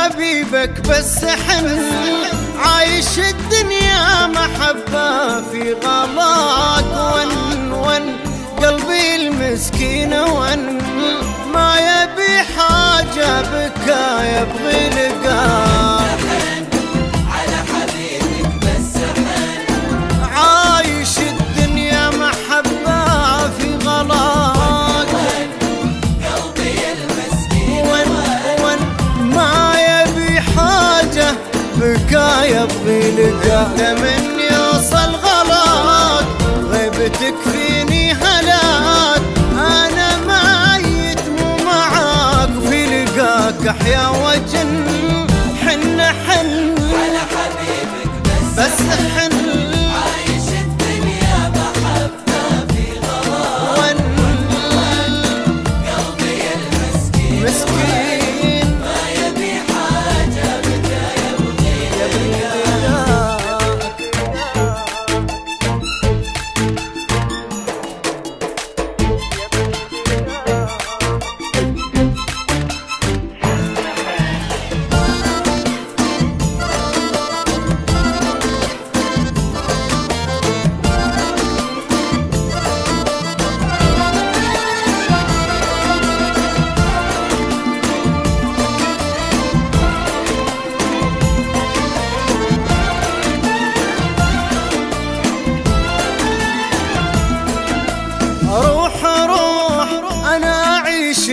حبيبك بس حن. عايش الدنيا محبة في غلاك ون ون. قلبي المسكين ون. يبغي لقاك من يوصل غلاك غيبتك فيني هلاك أنا ميت مو معاك في لقاك أحيا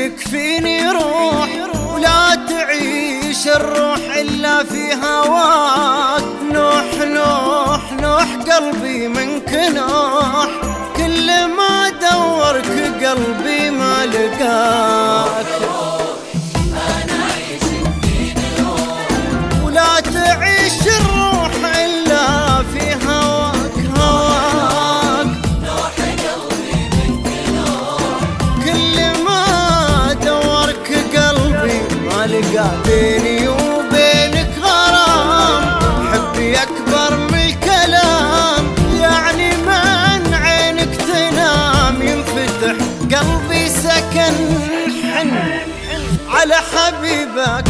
اعيشك فيني روح ولا تعيش الروح إلا في بيني وبينك غرام حبي أكبر من الكلام. يعني من عينك تنام ينفتح قلبي سكن حن على حبيبك.